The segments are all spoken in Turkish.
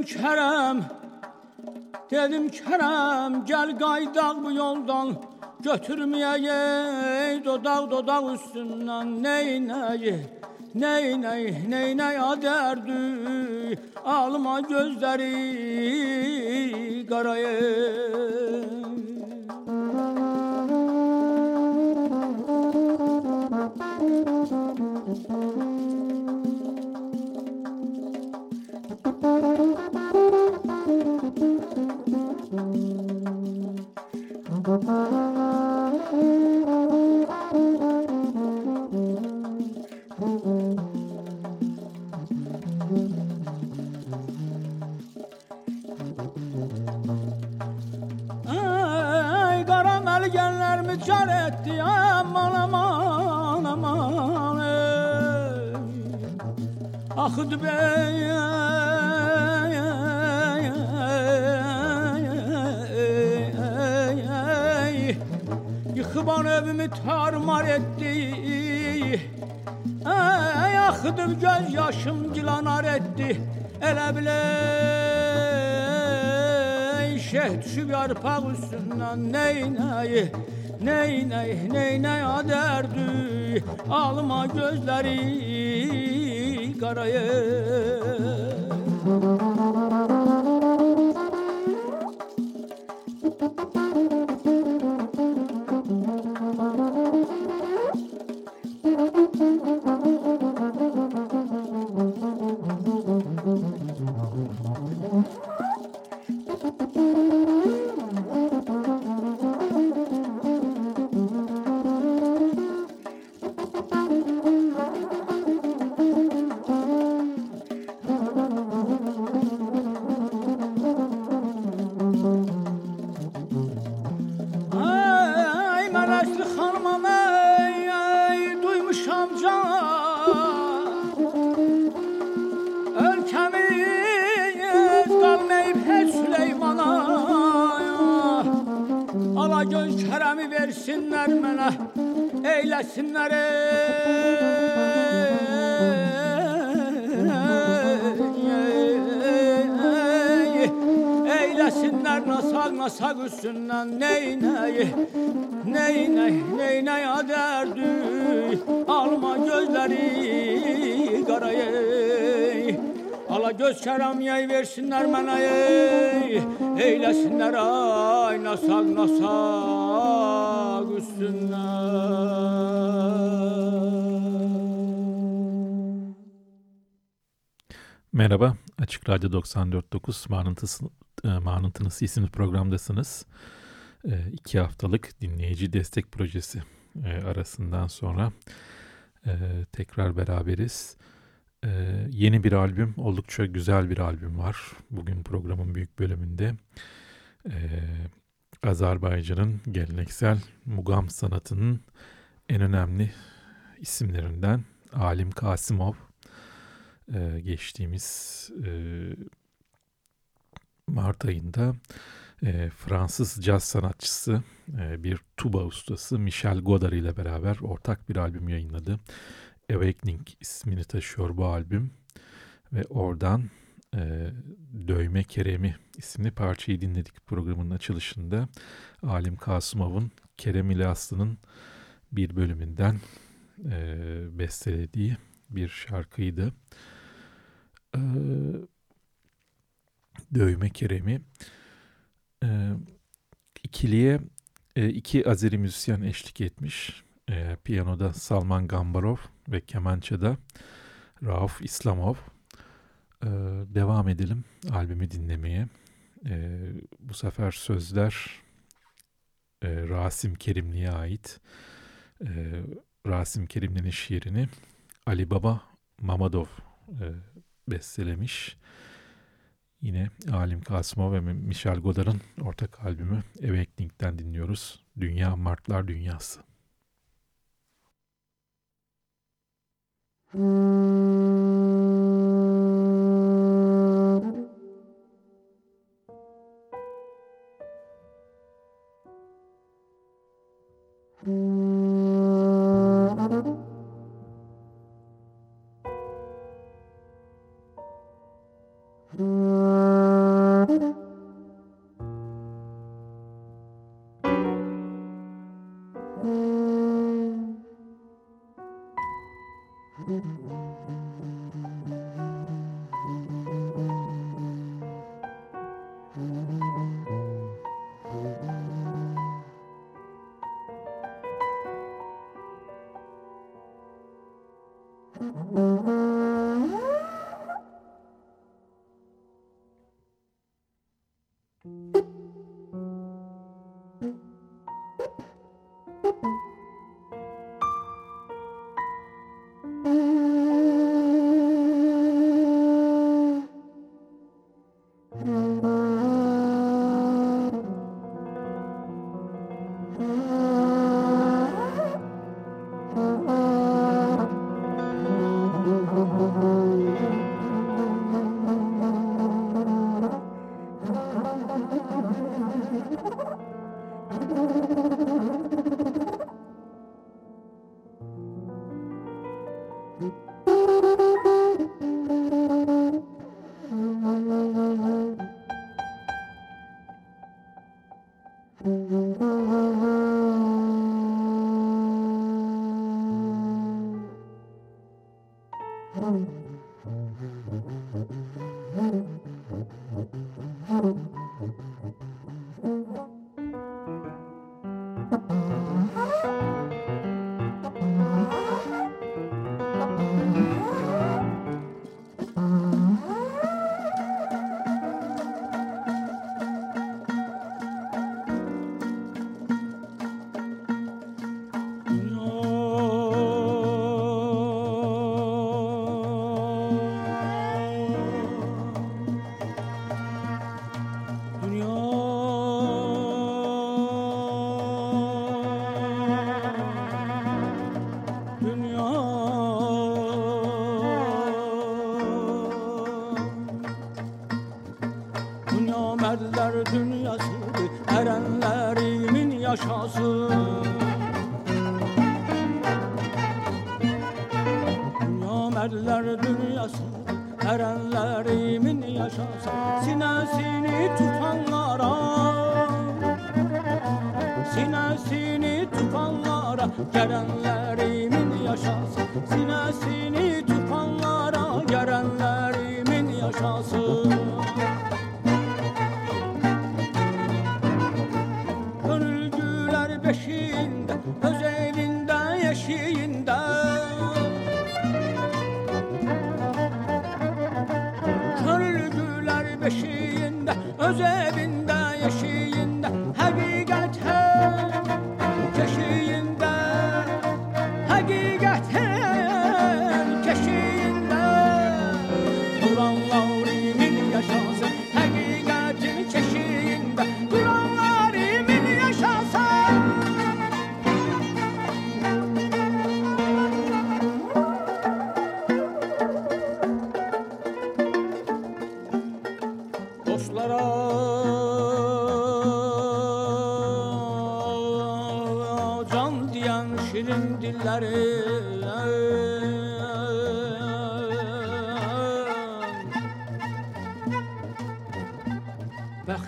Dedim Kerem Dedim Kerem gel kaydak bu yoldan Götürmeyeyim dodak dodak üstünden. Ney ney Ney ney ney ney derdi Alma gözleri karayı yarpak üstünden Ney ney? Ney ney ney ney derdi Alma gözleri karayı üstündən Ney ney Ney ney ney ney derdi Alma gözleri karayı. Ala göz kerem yay versinler mənə ey. Eyləsinlər ay nasaq nasaq üstündən Merhaba, Açık Radyo 94.9 Mağnıntısı, e, Mağnıntınız isimli programdasınız. E, iki haftalık dinleyici destek projesi e, arasından sonra e, tekrar beraberiz. E, yeni bir albüm, oldukça güzel bir albüm var. Bugün programın büyük bölümünde Azerbaycan'ın geleneksel mugam sanatının en önemli isimlerinden Alim Kasimov geçtiğimiz Mart ayında e, Fransız caz sanatçısı, e, bir tuba ustası Michel Godard ile beraber ortak bir albüm yayınladı. Awakening ismini taşıyor bu albüm. Ve oradan e, Dövme Keremi isimli parçayı dinledik programın açılışında. Alim Kasımov'un Kerem ile Aslı'nın bir bölümünden e, bestelediği bir şarkıydı. E, Dövme Keremi. E, ikiliye e, iki Azeri müzisyen eşlik etmiş. E, piyanoda Salman Gambarov ve kemançada Rauf İslamov. E, devam edelim albümü dinlemeye. E, bu sefer sözler e, Rasim Kerimli'ye ait. E, Rasim Kerimli'nin şiirini Ali Baba Mamadov e, bestelemiş. Yine Alim Kasımov ve Michel Godard'ın ortak albümü Awakening'den dinliyoruz. Dünya Martlar Dünyası. şirin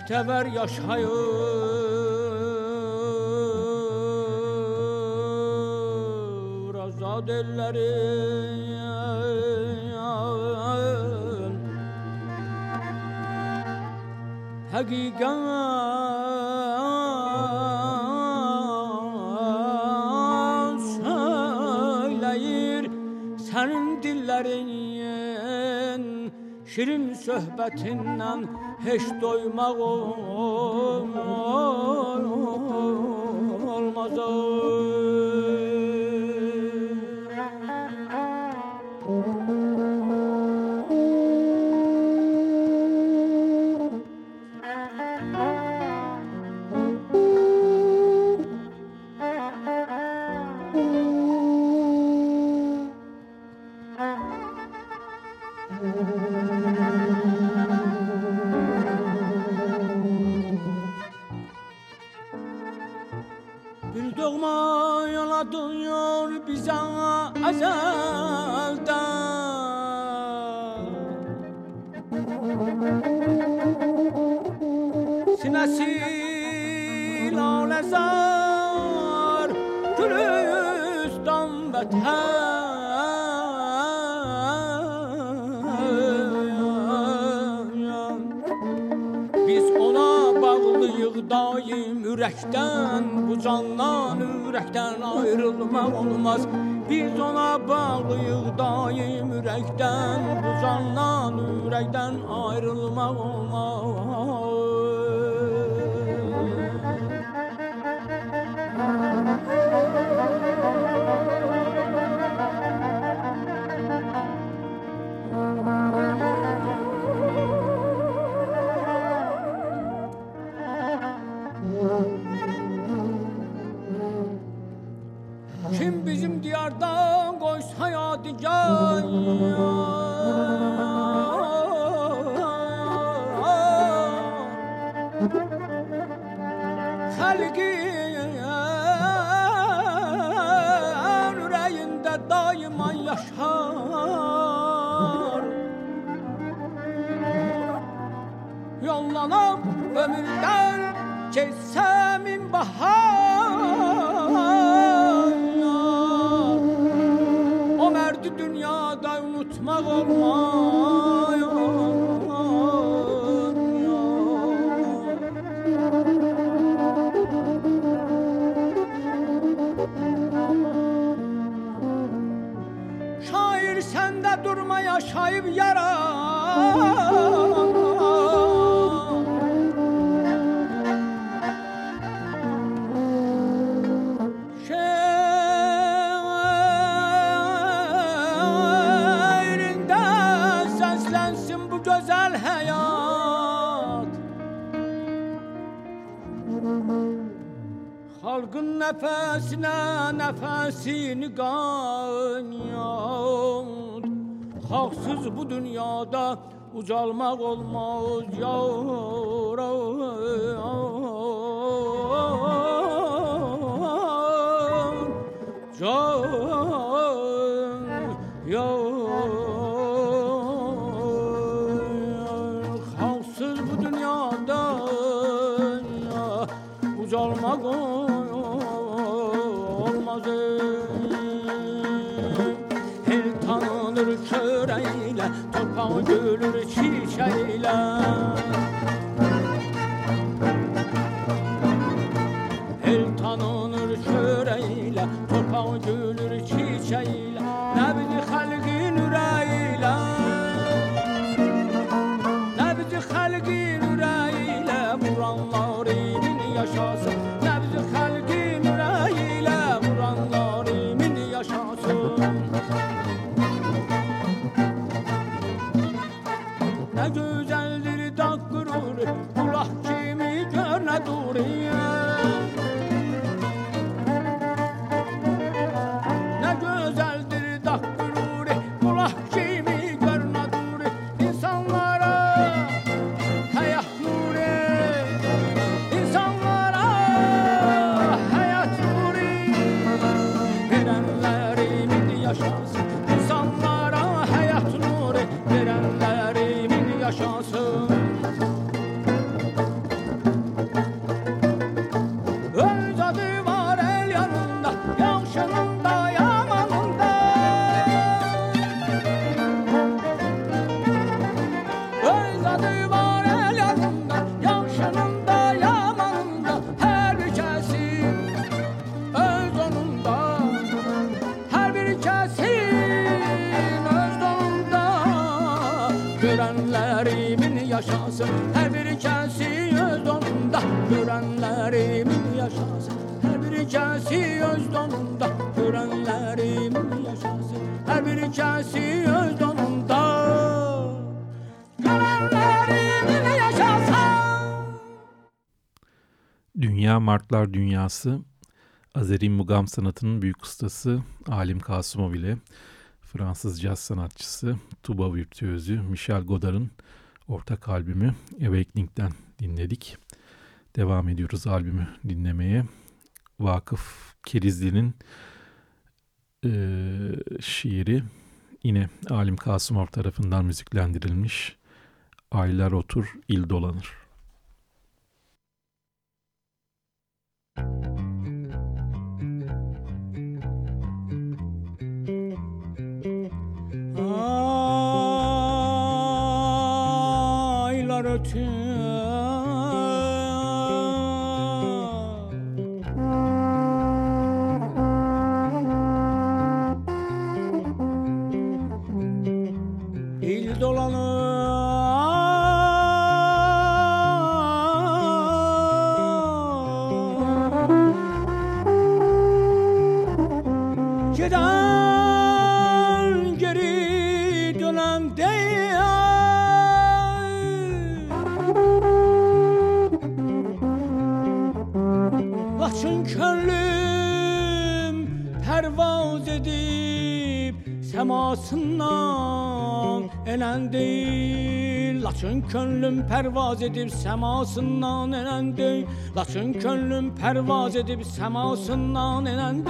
Bəxtəvər yaşayır. Azad ellərin Həqiqət Şirin söhbətindən heç doymaq olmaz candan ürəkdən ayrılmaq olmaz. Biz ona bağlıyıq daim ürəkdən Bu candan ürəkdən ayrılmaq olmaz. Kim Yollanam ömürden geçsemin bahar Mother, Halkın nefesine nefesini kaynat Haksız bu dünyada ucalmak olmaz yar Can yar çiçeyle El tanınır köreyle Toprağı gülür çiçeyle chanceux. Dünya Martlar Dünyası Azeri Mugam sanatının büyük ustası Alim Kasımov ile Fransız caz sanatçısı, tuba virtüözü Michel Godard'ın ortak albümü Awakening'den dinledik. Devam ediyoruz albümü dinlemeye. Vakıf Kerizli'nin e, şiiri yine Alim Kasımov tarafından müziklendirilmiş. Aylar otur, il dolanır. Aylar ötür İl Laçın könlüm pervaz edip semasından enen değil Laçın könlüm pervaz edip semasından enen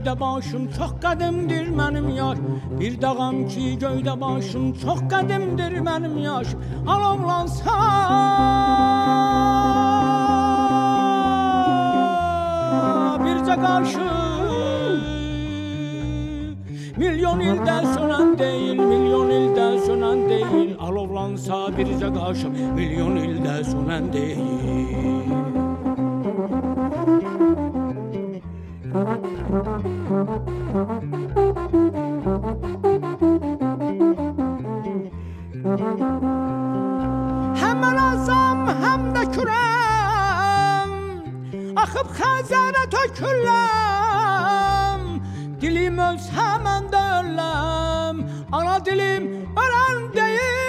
ki göyde başım çok qədimdir benim yaş. Bir dağam ki göyde başım çok qədimdir benim yaş. Alovlansa bircə qarşı Milyon ildə sönən deyil, milyon ildə sönən deyil. Alovlansa bircə qarşı milyon ildə sönən deyil azam hem de kürem Akıp xəzərə töküləm Dilim ölsə mən də öləm Ana dilim ölən Azərbaycan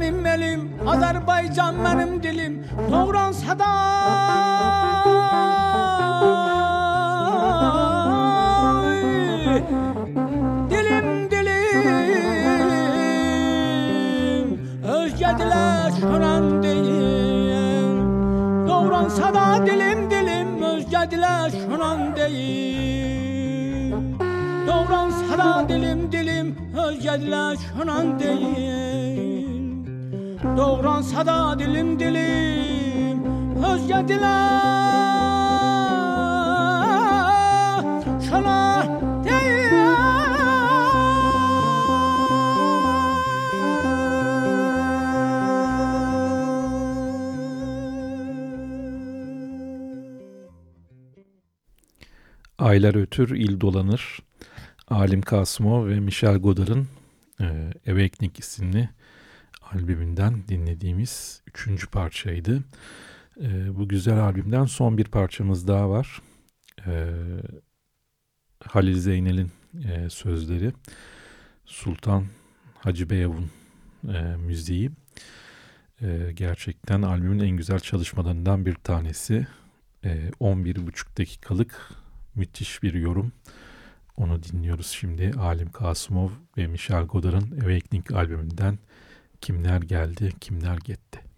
mənim elim, Azərbaycan mənim dilim, doğransa da dilim dilim özgədilə şönən deyil. Doğransa da dilim dilim özgədilə şönən deyil. Doğransa da dilim dilim özgədilə şönən deyil. Doğransa da dilim dilim özgədilə şönən Aylar ötür, il dolanır. Alim Kasımov ve Michel Godard'ın e, Awakening isimli albümünden dinlediğimiz üçüncü parçaydı. E, bu güzel albümden son bir parçamız daha var. E, Halil Zeynel'in e, sözleri. Sultan Hacı Beyavun e, müziği. E, gerçekten albümün en güzel çalışmalarından bir tanesi. E, 11,5 dakikalık müthiş bir yorum. Onu dinliyoruz şimdi. Alim Kasımov ve Michel Godard'ın Awakening albümünden kimler geldi, kimler gitti.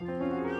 Yeah.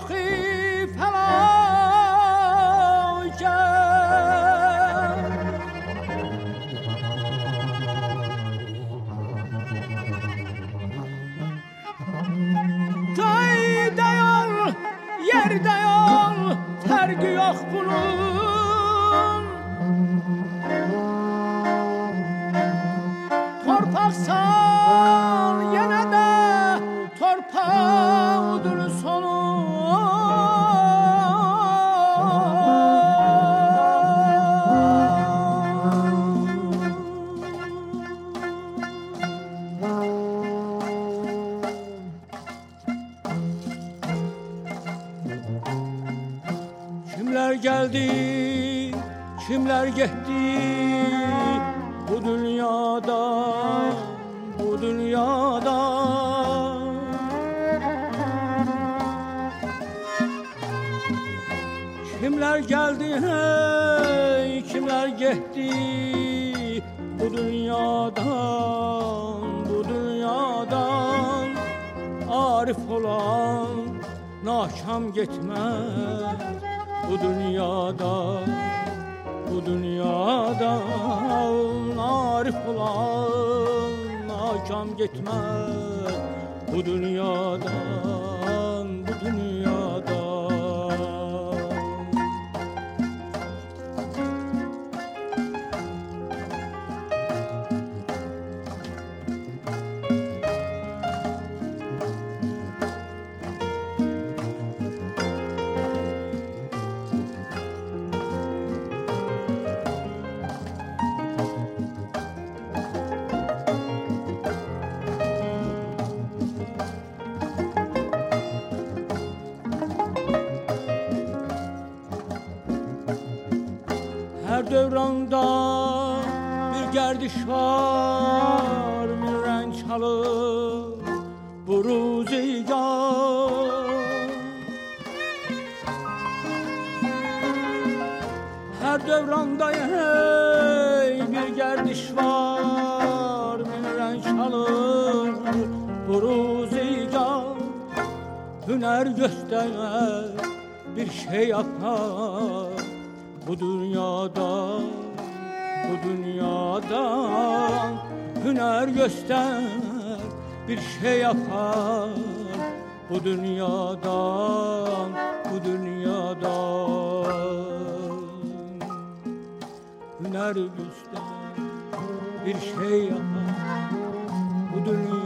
Çok Her devranda گردشوار میرن چلو بروزگار هر دوران hey bir gerdişvar Minren çalır buruzigar Hüner gösterer bir şey yapar bu dünyada bu dünyada Hüner göster bir şey yapar. Bu dünyadan bu dünyadan hüner göster bir şey yapar. Bu dünyadan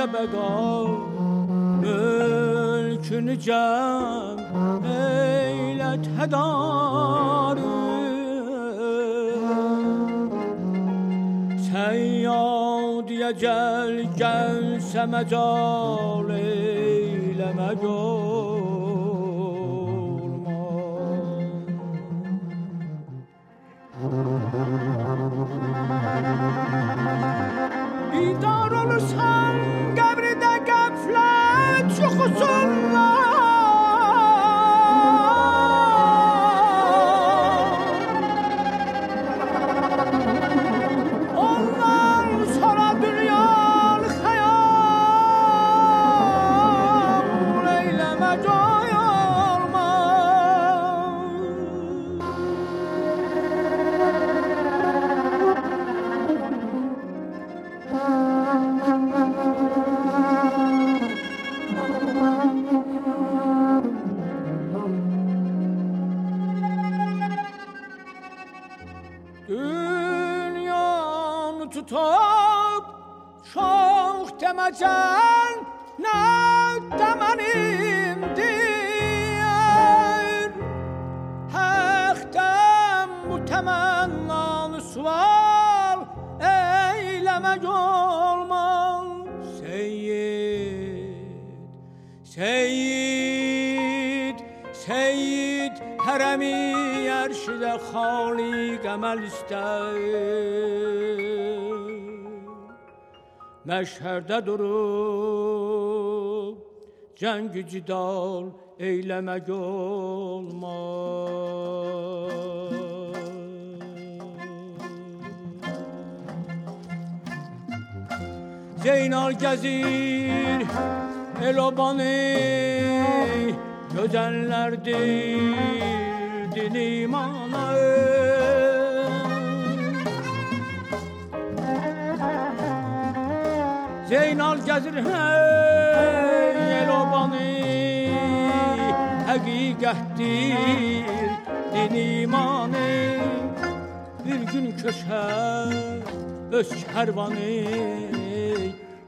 دبگان ملکن جم ایلت هدار سیاد یجل جل سمجال ایل مجا سید سید حرمی ارشد خالی گمل است مشهرده durup cengi cidal eylemek olmaz. Zeynal gezir el obanı Gözenlerdir din imana Zeynal gezir hey el obanı Hakikattir din imanı Bir gün köşer öz kervanı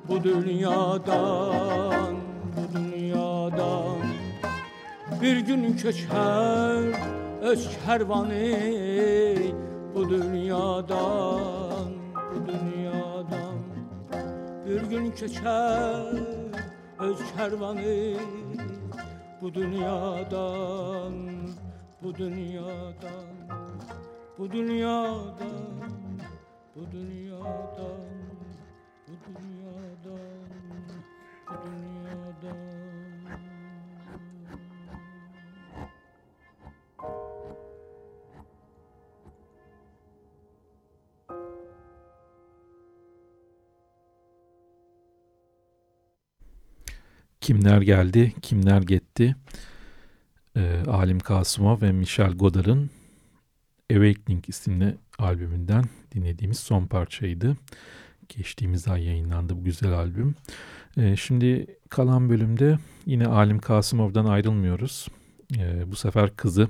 bu dünyadan dünyadan bir gün köçer öz kervanı bu dünyadan bu dünyadan. Bir gün köçer öz kervanı bu dünyadan bu dünyadan bu dünyadan bu dünyadan Kimler geldi, kimler gitti? Ee, Alim Kasımov ve Michel Godard'ın Awakening isimli albümünden dinlediğimiz son parçaydı. Geçtiğimiz ay yayınlandı bu güzel albüm. Ee, şimdi kalan bölümde yine Alim Kasımov'dan ayrılmıyoruz. Ee, bu sefer kızı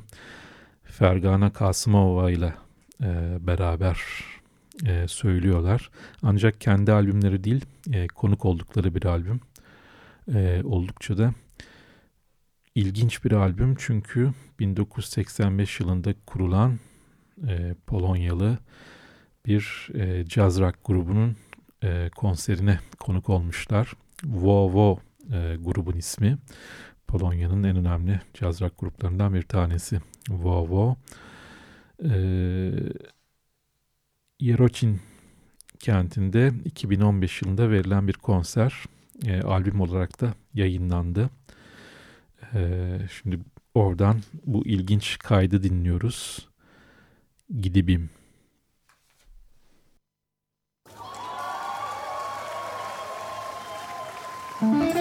Fergana Kasımova ile e, beraber e, söylüyorlar. Ancak kendi albümleri değil, e, konuk oldukları bir albüm. E, oldukça da ilginç bir albüm çünkü 1985 yılında kurulan e, Polonyalı bir e, jazz rock grubunun e, konserine konuk olmuşlar. Wo e, grubun ismi. Polonya'nın en önemli jazz rock gruplarından bir tanesi. Wo E, Yerocin kentinde 2015 yılında verilen bir konser. E, albüm olarak da yayınlandı. E, şimdi oradan bu ilginç kaydı dinliyoruz. Gidibim. Gdybym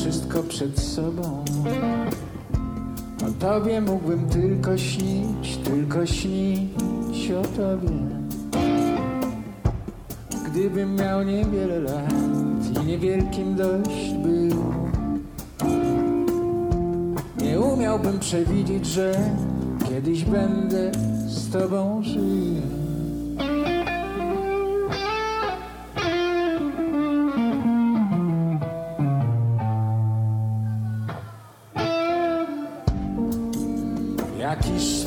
wszystko przed sobą, o tobie mógłbym tylko śnić, tylko śnić o tobie. Gdybym miał niewiele lat i niewielkim dość był, nie umiałbym przewidzieć, że kiedyś będę z tobą żył.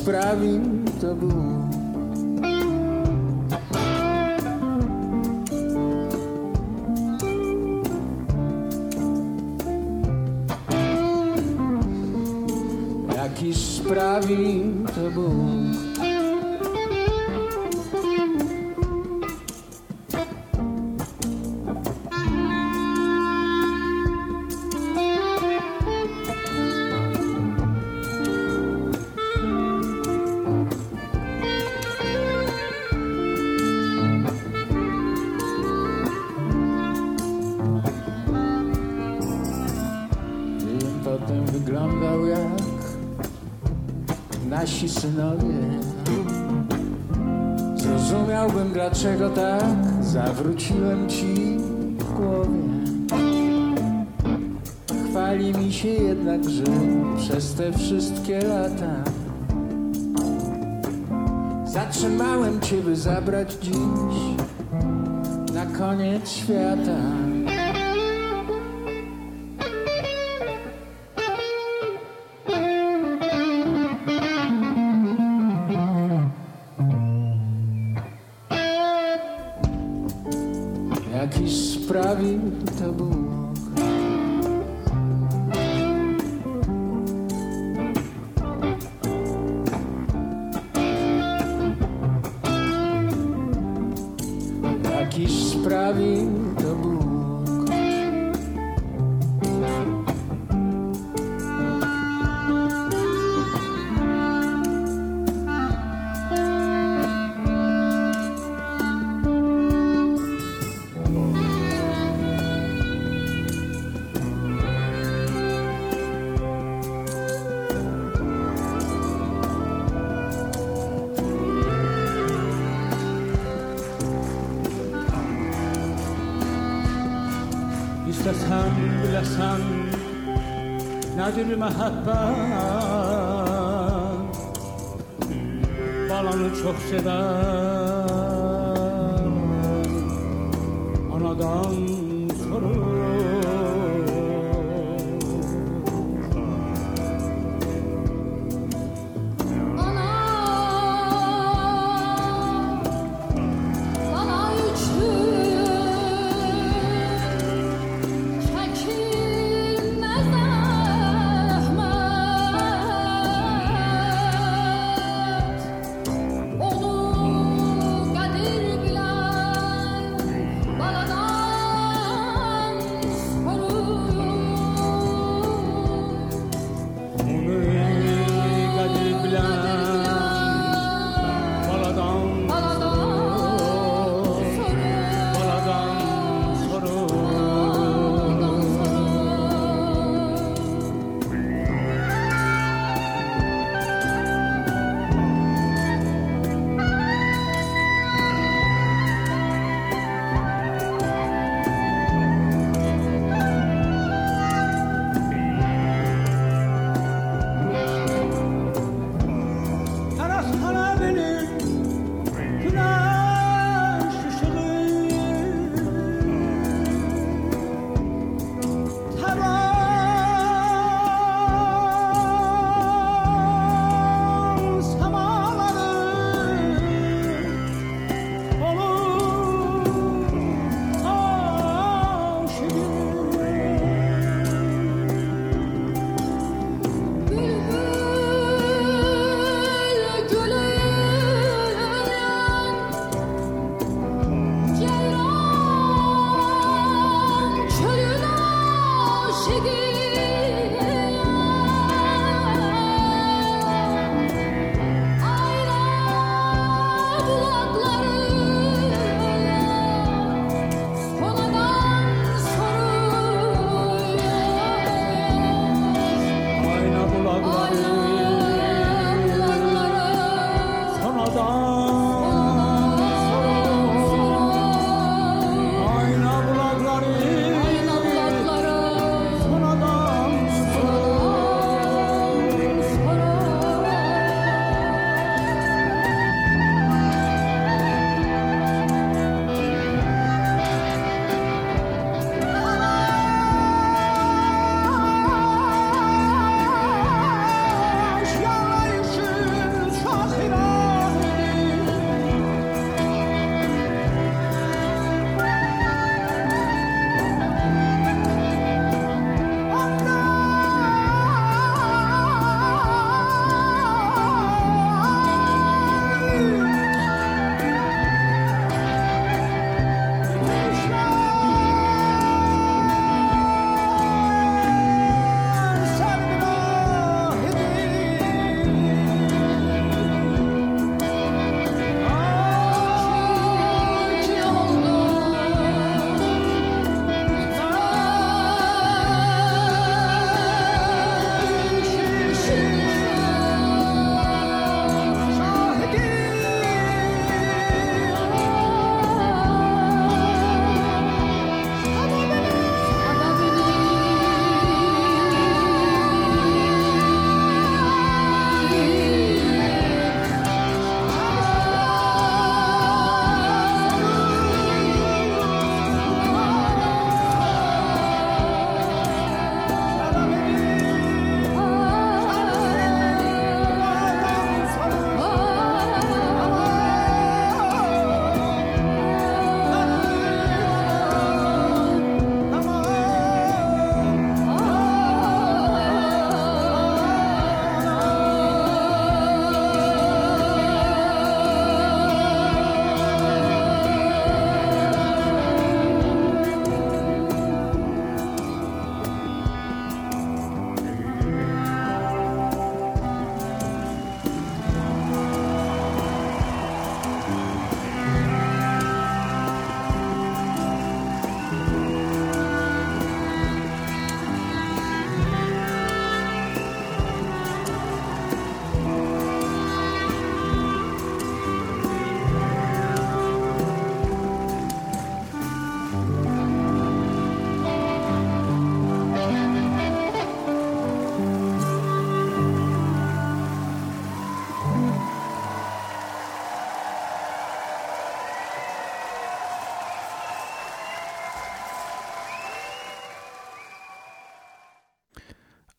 pra mim tá bom. É aqui pra mim tá bom. Lata Zatrzymałem cię, by zabrać dziś na koniec świata Mahatma.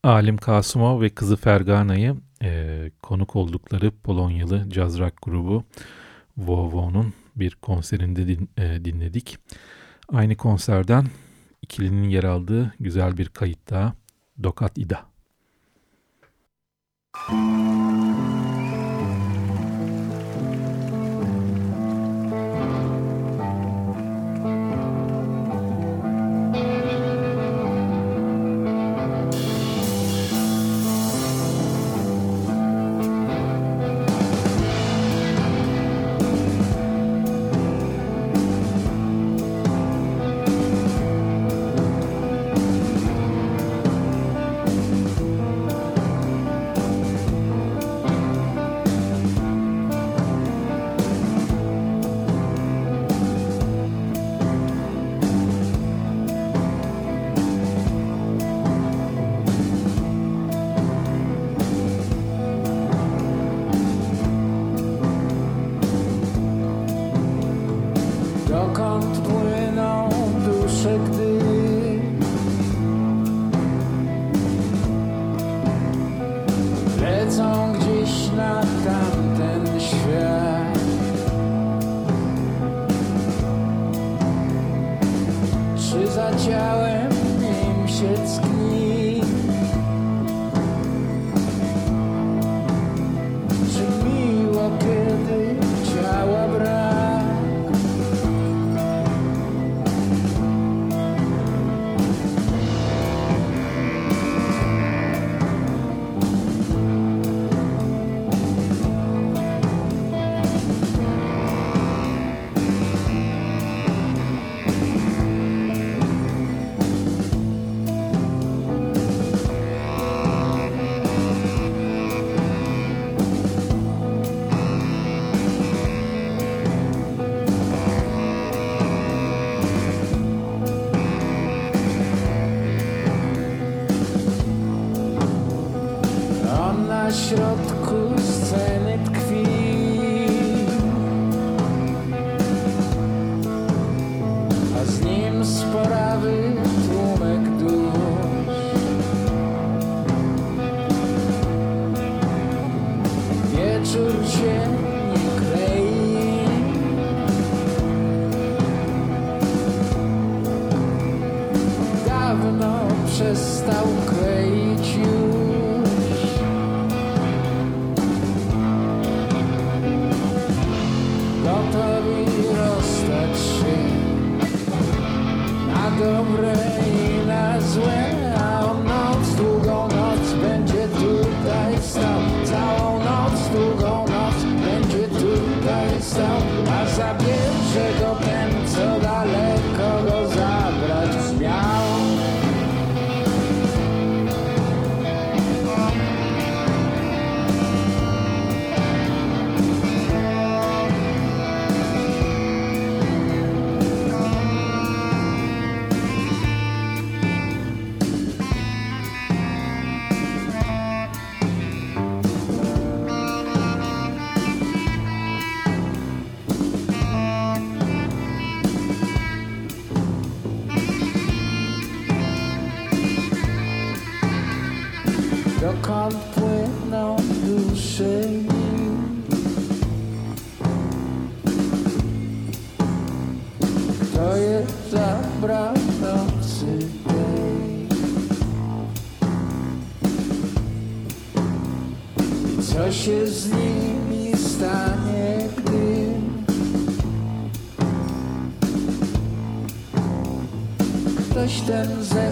Alim Kasımov ve kızı Fergana'yı e, konuk oldukları Polonyalı caz rock grubu Vovo'nun bir konserinde din, e, dinledik. Aynı konserden ikilinin yer aldığı güzel bir kayıt daha Dokat İda. Müzik Yo comprendo tu. To jest zabranocy dzień. I co się z nimi stanie, gdy ktoś ten zejdzie?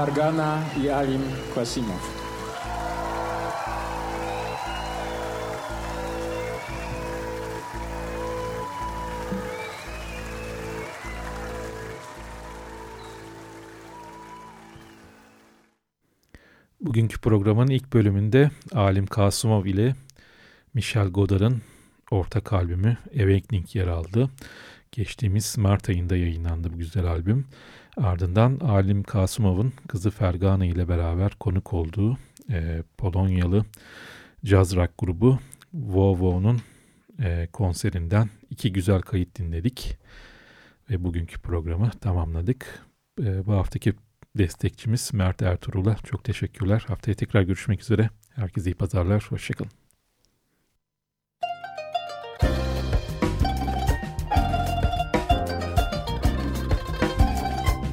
Fargana i Alim Kwasimov. Bugünkü programın ilk bölümünde Alim Kasımov ile Michel Godard'ın ortak albümü Awakening yer aldı. Geçtiğimiz Mart ayında yayınlandı bu güzel albüm. Ardından Alim Kasımov'un kızı Fergana ile beraber konuk olduğu e, Polonyalı jazz rock grubu Vovo'nun e, konserinden iki güzel kayıt dinledik. Ve bugünkü programı tamamladık. E, bu haftaki destekçimiz Mert Ertuğrul'a çok teşekkürler. Haftaya tekrar görüşmek üzere. Herkese iyi pazarlar. Hoşçakalın.